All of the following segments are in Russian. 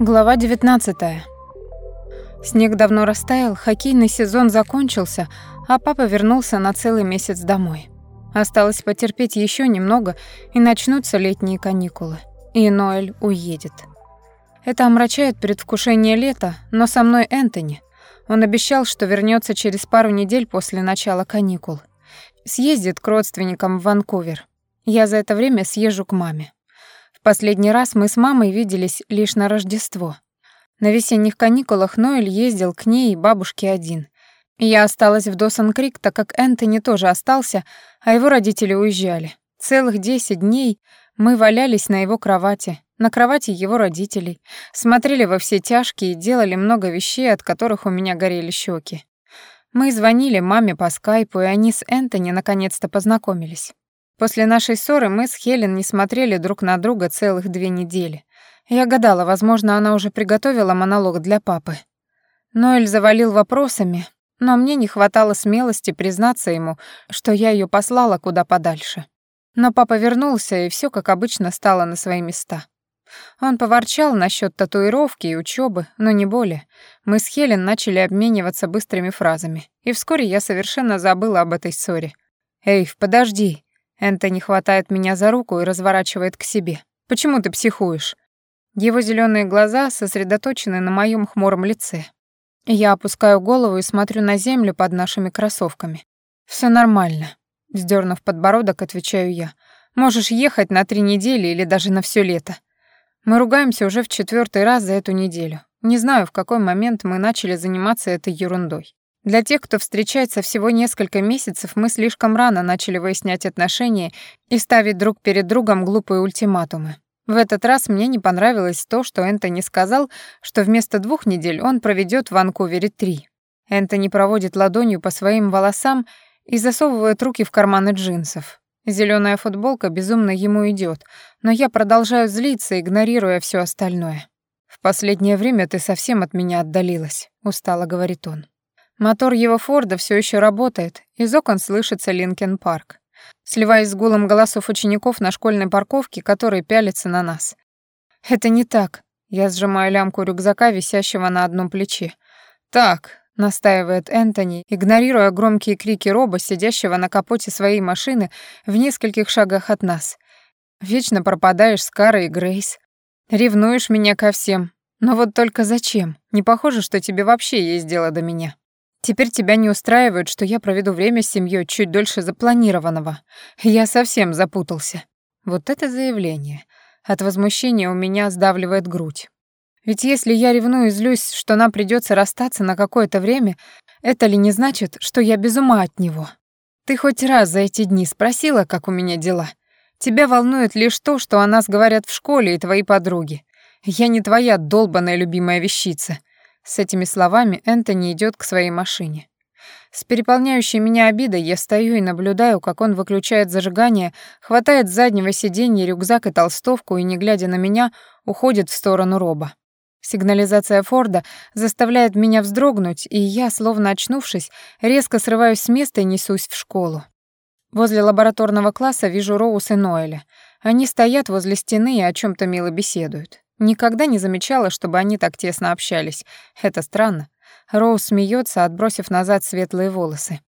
Глава 19. Снег давно растаял, хоккейный сезон закончился, а папа вернулся на целый месяц домой. Осталось потерпеть еще немного, и начнутся летние каникулы. И Ноэль уедет. Это омрачает предвкушение лета, но со мной Энтони. Он обещал, что вернется через пару недель после начала каникул. Съездит к родственникам в Ванкувер. Я за это время съезжу к маме. В последний раз мы с мамой виделись лишь на Рождество. На весенних каникулах Ноэль ездил к ней и бабушке один. Я осталась в Досон-Крик, так как Энтони тоже остался, а его родители уезжали. Целых десять дней мы валялись на его кровати, на кровати его родителей, смотрели во все тяжкие и делали много вещей, от которых у меня горели щеки. Мы звонили маме по скайпу, и они с Энтони наконец-то познакомились. После нашей ссоры мы с Хелен не смотрели друг на друга целых две недели. Я гадала, возможно, она уже приготовила монолог для папы. Ноэль завалил вопросами, но мне не хватало смелости признаться ему, что я ее послала куда подальше. Но папа вернулся, и все, как обычно, стало на свои места. Он поворчал насчет татуировки и учебы, но не более. Мы с Хелен начали обмениваться быстрыми фразами, и вскоре я совершенно забыла об этой ссоре. «Эйв, подожди!» Энтони хватает меня за руку и разворачивает к себе. «Почему ты психуешь?» Его зеленые глаза сосредоточены на моем хмуром лице. Я опускаю голову и смотрю на землю под нашими кроссовками. Все нормально», — сдернув подбородок, отвечаю я. «Можешь ехать на три недели или даже на все лето». Мы ругаемся уже в четвертый раз за эту неделю. Не знаю, в какой момент мы начали заниматься этой ерундой. Для тех, кто встречается всего несколько месяцев, мы слишком рано начали выяснять отношения и ставить друг перед другом глупые ультиматумы. В этот раз мне не понравилось то, что Энтони сказал, что вместо двух недель он проведет в Ванкувере три. Энтони проводит ладонью по своим волосам и засовывает руки в карманы джинсов. Зеленая футболка безумно ему идет, но я продолжаю злиться, игнорируя все остальное. «В последнее время ты совсем от меня отдалилась», — устало говорит он. Мотор его Форда все еще работает, из окон слышится Линкен Парк, сливаясь с гулом голосов учеников на школьной парковке, которые пялятся на нас. «Это не так», — я сжимаю лямку рюкзака, висящего на одном плече. «Так», — настаивает Энтони, игнорируя громкие крики Роба, сидящего на капоте своей машины в нескольких шагах от нас. «Вечно пропадаешь с Карой и Грейс. Ревнуешь меня ко всем. Но вот только зачем? Не похоже, что тебе вообще есть дело до меня». Теперь тебя не устраивает, что я проведу время с семьей чуть дольше запланированного. Я совсем запутался. Вот это заявление. От возмущения у меня сдавливает грудь. Ведь если я ревную и злюсь, что нам придется расстаться на какое-то время, это ли не значит, что я без ума от него? Ты хоть раз за эти дни спросила, как у меня дела? Тебя волнует лишь то, что о нас говорят в школе и твои подруги. Я не твоя долбаная любимая вещица. С этими словами Энтони идет к своей машине. С переполняющей меня обидой я стою и наблюдаю, как он выключает зажигание, хватает с заднего сиденья рюкзак и толстовку и, не глядя на меня, уходит в сторону Роба. Сигнализация Форда заставляет меня вздрогнуть, и я, словно очнувшись, резко срываюсь с места и несусь в школу. Возле лабораторного класса вижу Роуз и Ноэля. Они стоят возле стены и о чем то мило беседуют. Никогда не замечала, чтобы они так тесно общались. Это странно. Роуз смеется, отбросив назад светлые волосы.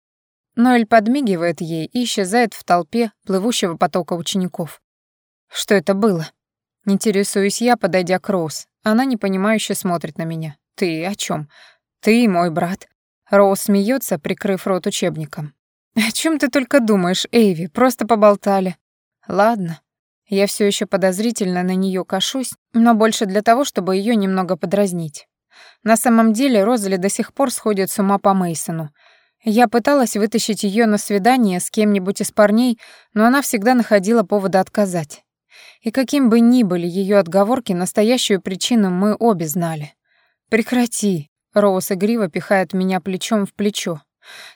Ноэль подмигивает ей и исчезает в толпе плывущего потока учеников. Что это было? Интересуюсь я, подойдя к Роуз. Она непонимающе смотрит на меня. Ты о чем? Ты мой брат. Роуз смеется, прикрыв рот учебником. О чем ты только думаешь, Эйви? Просто поболтали. Ладно. Я все еще подозрительно на нее кашусь, но больше для того, чтобы ее немного подразнить. На самом деле Розали до сих пор сходит с ума по Мейсону. Я пыталась вытащить ее на свидание с кем-нибудь из парней, но она всегда находила повода отказать. И каким бы ни были ее отговорки, настоящую причину мы обе знали. «Прекрати», — Роуз игриво пихает меня плечом в плечо.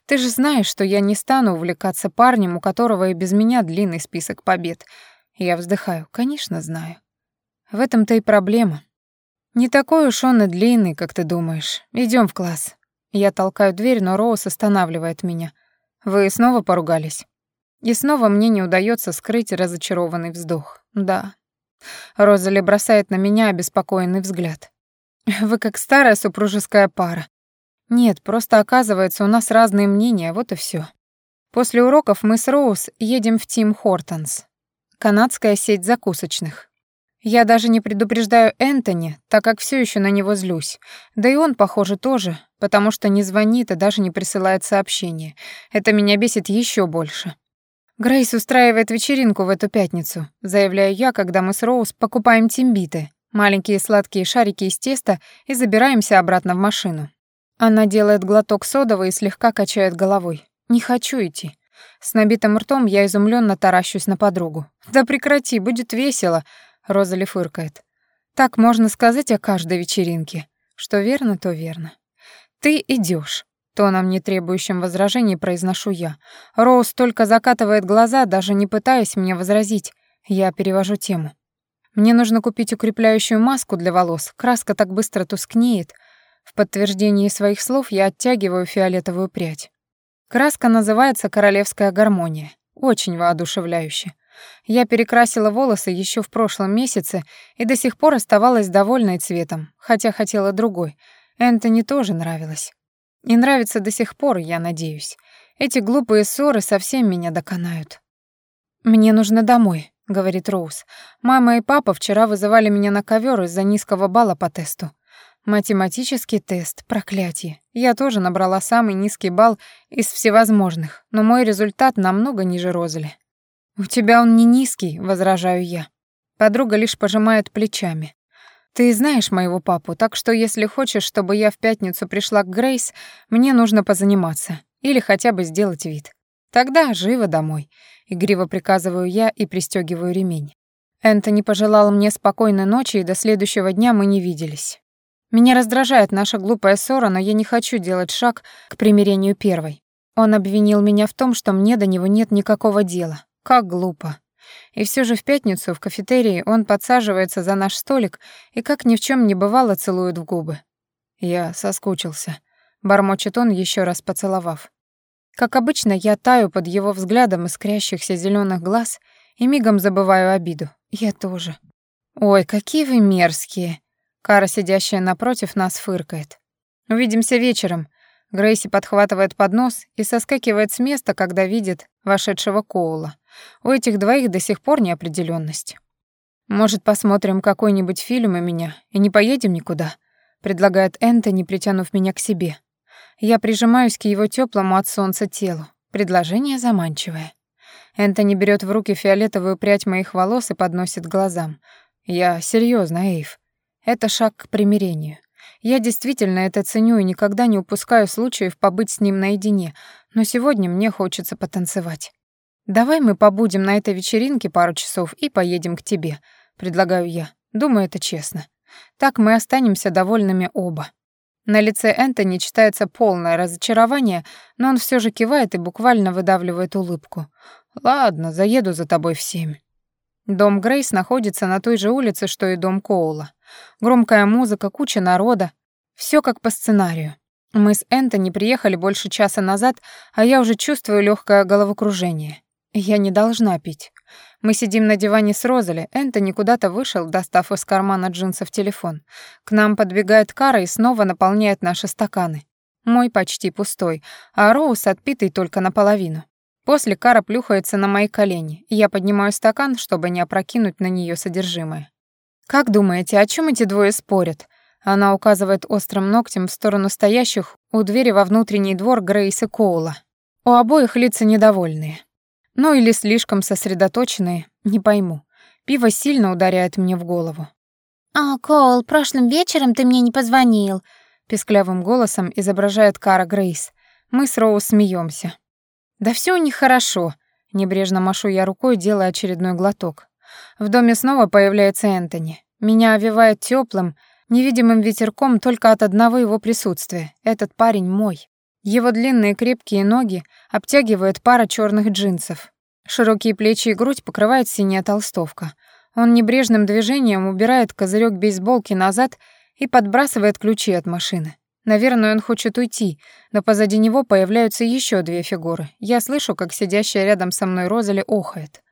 «Ты же знаешь, что я не стану увлекаться парнем, у которого и без меня длинный список побед, я вздыхаю. Конечно, знаю. В этом-то и проблема. Не такой уж он и длинный, как ты думаешь. Идем в класс. Я толкаю дверь, но Роуз останавливает меня. Вы снова поругались? И снова мне не удается скрыть разочарованный вздох. Да. Розали бросает на меня обеспокоенный взгляд. Вы как старая супружеская пара. Нет, просто оказывается, у нас разные мнения, вот и все. После уроков мы с Роуз едем в Тим Хортонс. Канадская сеть закусочных. Я даже не предупреждаю Энтони, так как все еще на него злюсь. Да и он, похоже, тоже, потому что не звонит и даже не присылает сообщения. Это меня бесит еще больше. Грейс устраивает вечеринку в эту пятницу, заявляю я, когда мы с Роуз покупаем тимбиты, маленькие сладкие шарики из теста и забираемся обратно в машину. Она делает глоток содовой и слегка качает головой. Не хочу идти. С набитым ртом я изумленно таращусь на подругу. Да прекрати, будет весело, Розали фыркает. Так можно сказать о каждой вечеринке. Что верно, то верно. Ты идешь. Тоном, не требующим возражений, произношу я. Роуз только закатывает глаза, даже не пытаясь мне возразить. Я перевожу тему. Мне нужно купить укрепляющую маску для волос. Краска так быстро тускнеет. В подтверждении своих слов я оттягиваю фиолетовую прядь. Краска называется «Королевская гармония». Очень воодушевляюще. Я перекрасила волосы еще в прошлом месяце и до сих пор оставалась довольной цветом, хотя хотела другой. Энтони тоже нравилось. И нравится до сих пор, я надеюсь. Эти глупые ссоры совсем меня доконают. «Мне нужно домой», — говорит Роуз. «Мама и папа вчера вызывали меня на ковер из-за низкого балла по тесту. Математический тест, проклятие. Я тоже набрала самый низкий балл из всевозможных, но мой результат намного ниже Розели. «У тебя он не низкий», — возражаю я. Подруга лишь пожимает плечами. «Ты знаешь моего папу, так что если хочешь, чтобы я в пятницу пришла к Грейс, мне нужно позаниматься. Или хотя бы сделать вид. Тогда живо домой», — игриво приказываю я и пристегиваю ремень. Энтони пожелал мне спокойной ночи, и до следующего дня мы не виделись. Меня раздражает наша глупая ссора, но я не хочу делать шаг к примирению первой. Он обвинил меня в том, что мне до него нет никакого дела. Как глупо. И все же в пятницу в кафетерии он подсаживается за наш столик и, как ни в чем не бывало, целует в губы. Я соскучился. Бормочет он, еще раз поцеловав. Как обычно, я таю под его взглядом искрящихся зеленых глаз и мигом забываю обиду. Я тоже. «Ой, какие вы мерзкие!» Кара, сидящая напротив нас, фыркает. «Увидимся вечером», Грейси подхватывает поднос и соскакивает с места, когда видит вошедшего Коула. У этих двоих до сих пор неопределенность. «Может, посмотрим какой-нибудь фильм и меня, и не поедем никуда?» — предлагает Энтони, притянув меня к себе. Я прижимаюсь к его теплому от солнца телу. Предложение заманчивое. Энтони берет в руки фиолетовую прядь моих волос и подносит к глазам. Я серьезно, Эйв. Это шаг к примирению. Я действительно это ценю и никогда не упускаю случаев побыть с ним наедине, но сегодня мне хочется потанцевать. «Давай мы побудем на этой вечеринке пару часов и поедем к тебе», — предлагаю я. Думаю, это честно. Так мы останемся довольными оба. На лице Энтони читается полное разочарование, но он все же кивает и буквально выдавливает улыбку. «Ладно, заеду за тобой в семь». Дом Грейс находится на той же улице, что и дом Коула. Громкая музыка, куча народа. Все как по сценарию. Мы с Энтони приехали больше часа назад, а я уже чувствую легкое головокружение. Я не должна пить. Мы сидим на диване с Розали, Энтони куда-то вышел, достав из кармана джинсов телефон. К нам подбегает Кара и снова наполняет наши стаканы. Мой почти пустой, а Роуз отпитый только наполовину. После Кара плюхается на мои колени, я поднимаю стакан, чтобы не опрокинуть на нее содержимое. «Как думаете, о чем эти двое спорят?» Она указывает острым ногтем в сторону стоящих у двери во внутренний двор Грейс и Коула. У обоих лица недовольные. Ну или слишком сосредоточенные, не пойму. Пиво сильно ударяет мне в голову. «А, Коул, прошлым вечером ты мне не позвонил», — песклявым голосом изображает Кара Грейс. Мы с Роуз смеемся. «Да все у них хорошо», — небрежно машу я рукой, делая очередной глоток. В доме снова появляется Энтони. Меня овивает теплым, невидимым ветерком только от одного его присутствия. Этот парень мой. Его длинные крепкие ноги обтягивают пара черных джинсов. Широкие плечи и грудь покрывает синяя толстовка. Он небрежным движением убирает козырек бейсболки назад и подбрасывает ключи от машины. Наверное, он хочет уйти, но позади него появляются еще две фигуры. Я слышу, как сидящая рядом со мной Розали охает.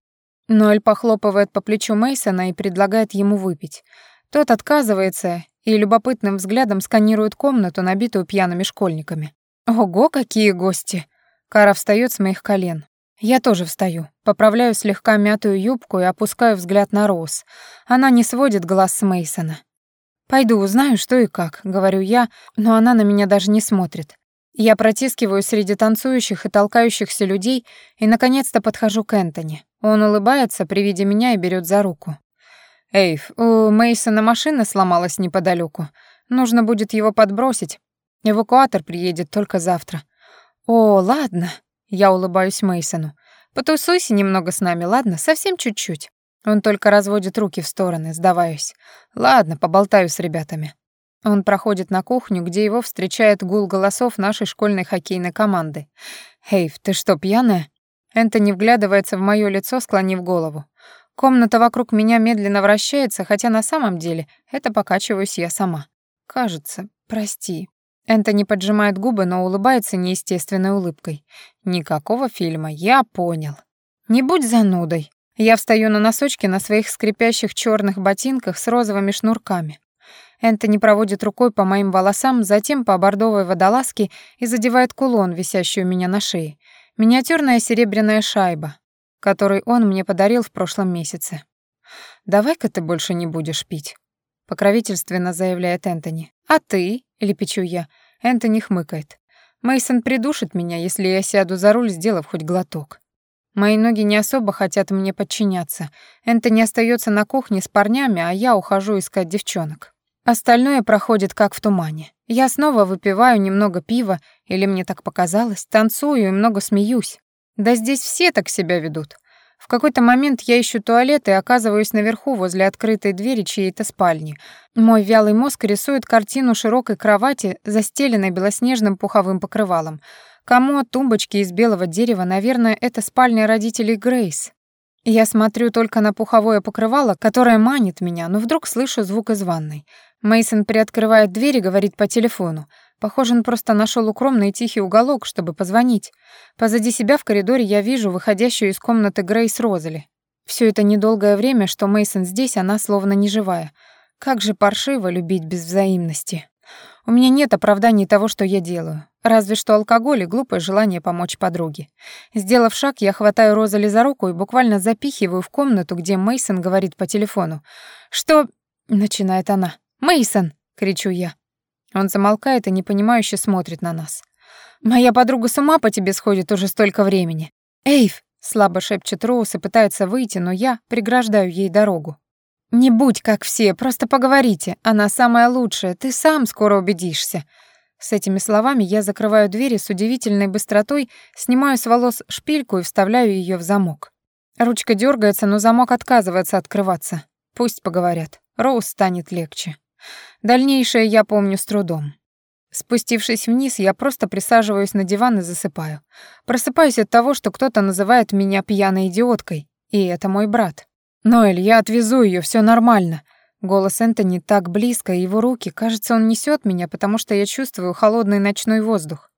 Ноэль похлопывает по плечу Мейсона и предлагает ему выпить. Тот отказывается и любопытным взглядом сканирует комнату, набитую пьяными школьниками. Ого, какие гости! Кара встает с моих колен. Я тоже встаю, поправляю слегка мятую юбку и опускаю взгляд на Роуз. Она не сводит глаз с Мейсона. «Пойду узнаю, что и как», — говорю я, но она на меня даже не смотрит. Я протискиваю среди танцующих и толкающихся людей и, наконец-то, подхожу к Энтони. Он улыбается при виде меня и берет за руку. «Эйв, у Мейсона машина сломалась неподалеку. Нужно будет его подбросить. Эвакуатор приедет только завтра». «О, ладно», — я улыбаюсь Мейсону. «Потусуйся немного с нами, ладно? Совсем чуть-чуть». Он только разводит руки в стороны, сдаваясь. Ладно, поболтаю с ребятами. Он проходит на кухню, где его встречает гул голосов нашей школьной хоккейной команды. «Эйв, ты что, пьяная?» Энтони вглядывается в моё лицо, склонив голову. Комната вокруг меня медленно вращается, хотя на самом деле это покачиваюсь я сама. Кажется, прости. Энтони поджимает губы, но улыбается неестественной улыбкой. Никакого фильма, я понял. Не будь занудой. Я встаю на носочки на своих скрипящих черных ботинках с розовыми шнурками. Энтони проводит рукой по моим волосам, затем по бордовой водолазке и задевает кулон, висящий у меня на шее. Миниатюрная серебряная шайба, которую он мне подарил в прошлом месяце. «Давай-ка ты больше не будешь пить», — покровительственно заявляет Энтони. «А ты?» — лепечу я. Энтони хмыкает. Мейсон придушит меня, если я сяду за руль, сделав хоть глоток. Мои ноги не особо хотят мне подчиняться. Энтони остается на кухне с парнями, а я ухожу искать девчонок. Остальное проходит как в тумане. Я снова выпиваю немного пива, или мне так показалось, танцую и много смеюсь. Да здесь все так себя ведут. В какой-то момент я ищу туалет и оказываюсь наверху возле открытой двери чьей-то спальни. Мой вялый мозг рисует картину широкой кровати, застеленной белоснежным пуховым покрывалом. Кому от тумбочки из белого дерева, наверное, это спальня родителей Грейс. Я смотрю только на пуховое покрывало, которое манит меня, но вдруг слышу звук из ванной. Мейсон приоткрывает дверь и говорит по телефону. Похоже, он просто нашел укромный тихий уголок, чтобы позвонить. Позади себя в коридоре я вижу выходящую из комнаты Грейс Розали. Все это недолгое время, что Мейсон здесь, она словно неживая. Как же паршиво любить без взаимности. У меня нет оправданий того, что я делаю. Разве что алкоголь и глупое желание помочь подруге. Сделав шаг, я хватаю Розали за руку и буквально запихиваю в комнату, где Мейсон говорит по телефону. «Что...» — начинает она. Мейсон, кричу я. Он замолкает и непонимающе смотрит на нас. «Моя подруга с ума по тебе сходит уже столько времени». «Эйв!» — слабо шепчет Роуз и пытается выйти, но я преграждаю ей дорогу. «Не будь как все, просто поговорите. Она самая лучшая, ты сам скоро убедишься». С этими словами я закрываю дверь и с удивительной быстротой снимаю с волос шпильку и вставляю ее в замок. Ручка дергается, но замок отказывается открываться. Пусть поговорят. Роуз станет легче. Дальнейшее я помню с трудом. Спустившись вниз, я просто присаживаюсь на диван и засыпаю. Просыпаюсь от того, что кто-то называет меня пьяной идиоткой, и это мой брат. «Ноэль, я отвезу ее, все нормально». Голос Энтони так близко, и его руки, кажется, он несет меня, потому что я чувствую холодный ночной воздух.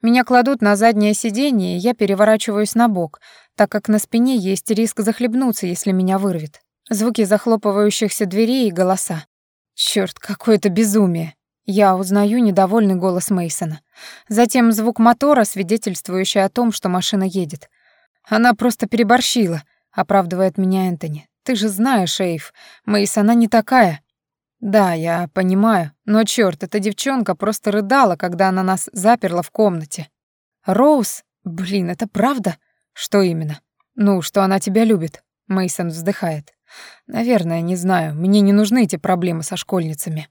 Меня кладут на заднее сиденье, и я переворачиваюсь на бок, так как на спине есть риск захлебнуться, если меня вырвет. Звуки захлопывающихся дверей и голоса. Черт, какое-то безумие. Я узнаю недовольный голос Мейсона. Затем звук мотора, свидетельствующий о том, что машина едет. Она просто переборщила оправдывает меня Энтони. Ты же знаешь, Эйв, Мейс, она не такая. Да, я понимаю, но чёрт, эта девчонка просто рыдала, когда она нас заперла в комнате. Роуз, блин, это правда? Что именно? Ну, что она тебя любит. Мейсон вздыхает. Наверное, не знаю, мне не нужны эти проблемы со школьницами.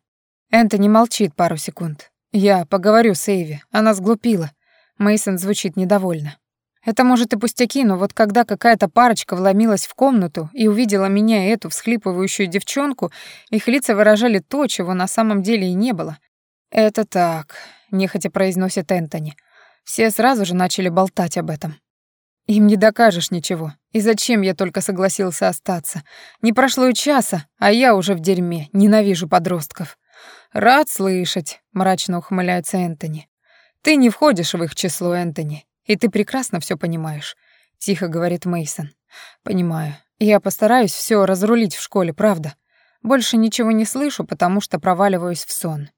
Энтони молчит пару секунд. Я поговорю с Эйви, она сглупила. Мейсон звучит недовольно. Это может и пустяки, но вот когда какая-то парочка вломилась в комнату и увидела меня и эту всхлипывающую девчонку, их лица выражали то, чего на самом деле и не было. «Это так», — нехотя произносит Энтони. Все сразу же начали болтать об этом. Им не докажешь ничего. И зачем я только согласился остаться? Не прошло и часа, а я уже в дерьме, ненавижу подростков. «Рад слышать», — мрачно ухмыляется Энтони. «Ты не входишь в их число, Энтони, и ты прекрасно все понимаешь», — тихо говорит Мейсон. «Понимаю. Я постараюсь все разрулить в школе, правда. Больше ничего не слышу, потому что проваливаюсь в сон».